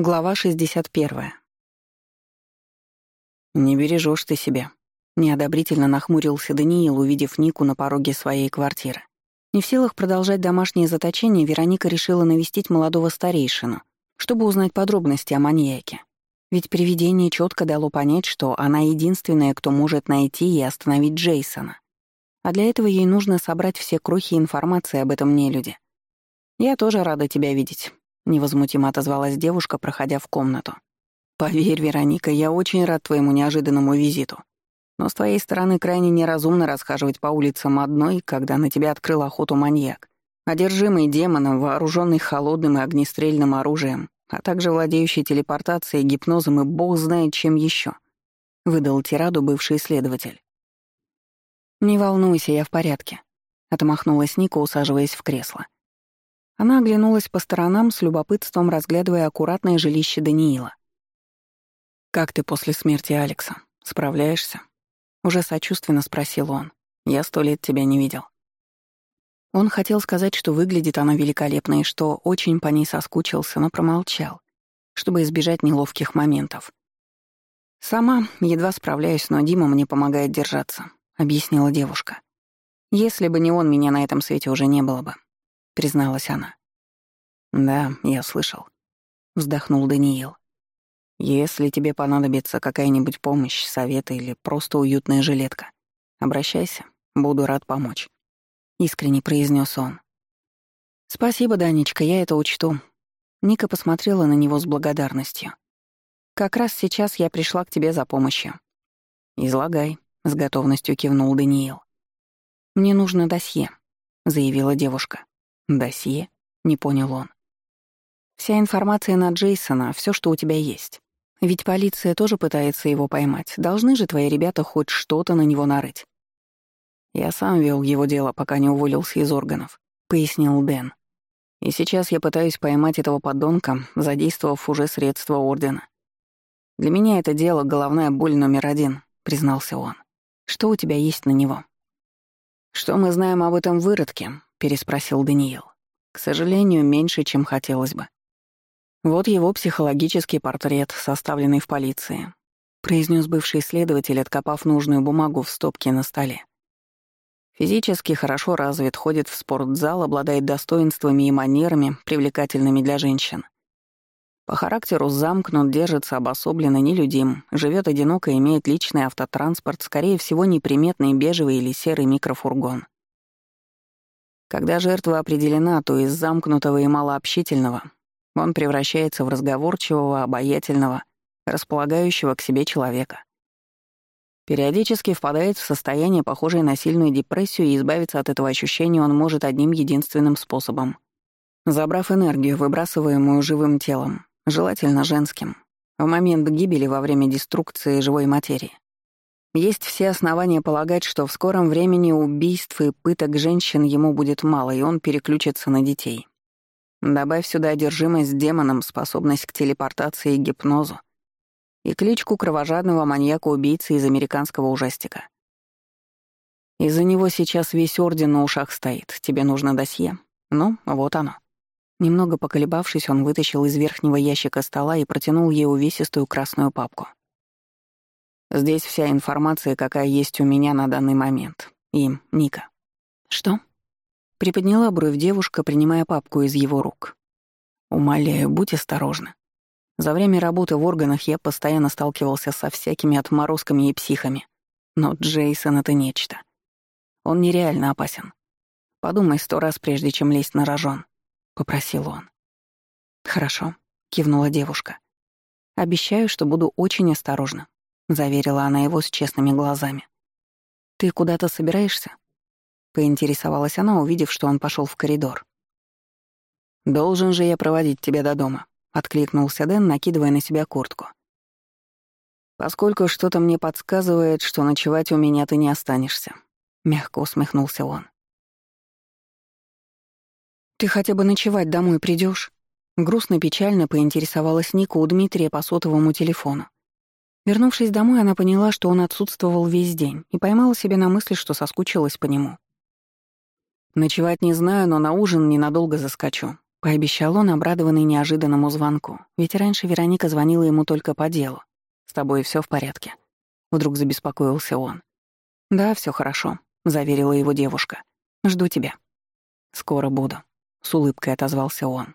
Глава 61. «Не бережешь ты себя», — неодобрительно нахмурился Даниил, увидев Нику на пороге своей квартиры. Не в силах продолжать домашнее заточение, Вероника решила навестить молодого старейшину, чтобы узнать подробности о маньяке. Ведь привидение четко дало понять, что она единственная, кто может найти и остановить Джейсона. А для этого ей нужно собрать все крохи информации об этом нелюде. «Я тоже рада тебя видеть», Невозмутимо отозвалась девушка, проходя в комнату. «Поверь, Вероника, я очень рад твоему неожиданному визиту. Но с твоей стороны крайне неразумно расхаживать по улицам одной, когда на тебя открыл охоту маньяк, одержимый демоном, вооруженный холодным и огнестрельным оружием, а также владеющий телепортацией, гипнозом и бог знает чем еще», — выдал тираду бывший следователь. «Не волнуйся, я в порядке», — отмахнулась Ника, усаживаясь в кресло. — она оглянулась по сторонам с любопытством, разглядывая аккуратное жилище Даниила. «Как ты после смерти Алекса? Справляешься?» Уже сочувственно спросил он. «Я сто лет тебя не видел». Он хотел сказать, что выглядит она великолепно и что очень по ней соскучился, но промолчал, чтобы избежать неловких моментов. «Сама едва справляюсь, но Дима мне помогает держаться», — объяснила девушка. «Если бы не он, меня на этом свете уже не было бы призналась она. «Да, я слышал», — вздохнул Даниил. «Если тебе понадобится какая-нибудь помощь, совет или просто уютная жилетка, обращайся, буду рад помочь», — искренне произнес он. «Спасибо, Данечка, я это учту». Ника посмотрела на него с благодарностью. «Как раз сейчас я пришла к тебе за помощью». «Излагай», — с готовностью кивнул Даниил. «Мне нужно досье», — заявила девушка. «Досье?» — не понял он. «Вся информация на Джейсона, все, что у тебя есть. Ведь полиция тоже пытается его поймать. Должны же твои ребята хоть что-то на него нарыть». «Я сам вел его дело, пока не уволился из органов», — пояснил Дэн. «И сейчас я пытаюсь поймать этого подонка, задействовав уже средства Ордена. Для меня это дело головная боль номер один», — признался он. «Что у тебя есть на него?» «Что мы знаем об этом выродке? переспросил Даниил. «К сожалению, меньше, чем хотелось бы». «Вот его психологический портрет, составленный в полиции», произнес бывший следователь, откопав нужную бумагу в стопке на столе. Физически хорошо развит, ходит в спортзал, обладает достоинствами и манерами, привлекательными для женщин. По характеру замкнут, держится обособленно, нелюдим, живет одиноко, имеет личный автотранспорт, скорее всего, неприметный бежевый или серый микрофургон. Когда жертва определена, то из замкнутого и малообщительного он превращается в разговорчивого, обаятельного, располагающего к себе человека. Периодически впадает в состояние, похожее на сильную депрессию, и избавиться от этого ощущения он может одним единственным способом. Забрав энергию, выбрасываемую живым телом, желательно женским, в момент гибели во время деструкции живой материи. Есть все основания полагать, что в скором времени убийств и пыток женщин ему будет мало, и он переключится на детей. Добавь сюда одержимость демоном, способность к телепортации и гипнозу. И кличку кровожадного маньяка-убийцы из американского ужастика. Из-за него сейчас весь орден на ушах стоит. Тебе нужно досье. Ну, вот оно. Немного поколебавшись, он вытащил из верхнего ящика стола и протянул ей увесистую красную папку. Здесь вся информация, какая есть у меня на данный момент. Им, Ника». «Что?» Приподняла бровь девушка, принимая папку из его рук. «Умоляю, будь осторожна. За время работы в органах я постоянно сталкивался со всякими отморозками и психами. Но Джейсон — это нечто. Он нереально опасен. Подумай сто раз, прежде чем лезть на рожон», — попросил он. «Хорошо», — кивнула девушка. «Обещаю, что буду очень осторожна. — заверила она его с честными глазами. «Ты куда-то собираешься?» — поинтересовалась она, увидев, что он пошел в коридор. «Должен же я проводить тебя до дома», — откликнулся Дэн, накидывая на себя куртку. «Поскольку что-то мне подсказывает, что ночевать у меня ты не останешься», — мягко усмехнулся он. «Ты хотя бы ночевать домой придешь? грустно-печально поинтересовалась Ника у Дмитрия по сотовому телефону. Вернувшись домой, она поняла, что он отсутствовал весь день, и поймала себя на мысли, что соскучилась по нему. «Ночевать не знаю, но на ужин ненадолго заскочу», — пообещал он, обрадованный неожиданному звонку. Ведь раньше Вероника звонила ему только по делу. «С тобой все в порядке?» Вдруг забеспокоился он. «Да, все хорошо», — заверила его девушка. «Жду тебя». «Скоро буду», — с улыбкой отозвался он.